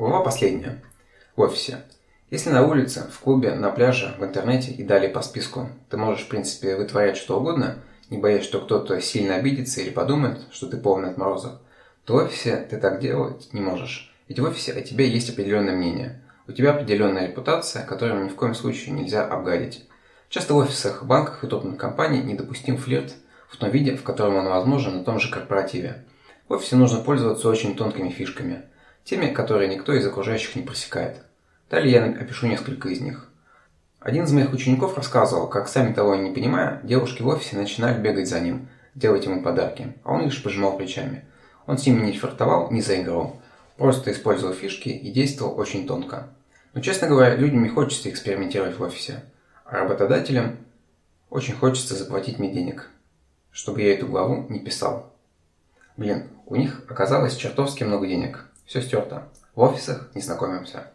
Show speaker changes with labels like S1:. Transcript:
S1: Глава последняя. В офисе. Если на улице, в клубе, на пляже, в интернете и далее по списку ты можешь, в принципе, вытворять что угодно, не боясь, что кто-то сильно обидится или подумает, что ты полный отморозок, то в офисе ты так делать не можешь. Ведь в офисе о тебе есть определенное мнение. У тебя определенная репутация, которую ни в коем случае нельзя обгадить. Часто в офисах, банках и крупных компаний недопустим флирт в том виде, в котором он возможен на том же корпоративе. В офисе нужно пользоваться очень тонкими фишками, теми, которые никто из окружающих не просекает. Далее я опишу несколько из них. Один из моих учеников рассказывал, как сами того не понимая, девушки в офисе начинали бегать за ним, делать ему подарки, а он лишь пожимал плечами. Он с ними не флиртовал, не заигрывал, просто использовал фишки и действовал очень тонко. Но, честно говоря, людям не хочется экспериментировать в офисе, а работодателям очень хочется заплатить мне денег, чтобы я эту главу не писал. Блин, у них оказалось чертовски много денег. Все стерто. В офисах не знакомимся.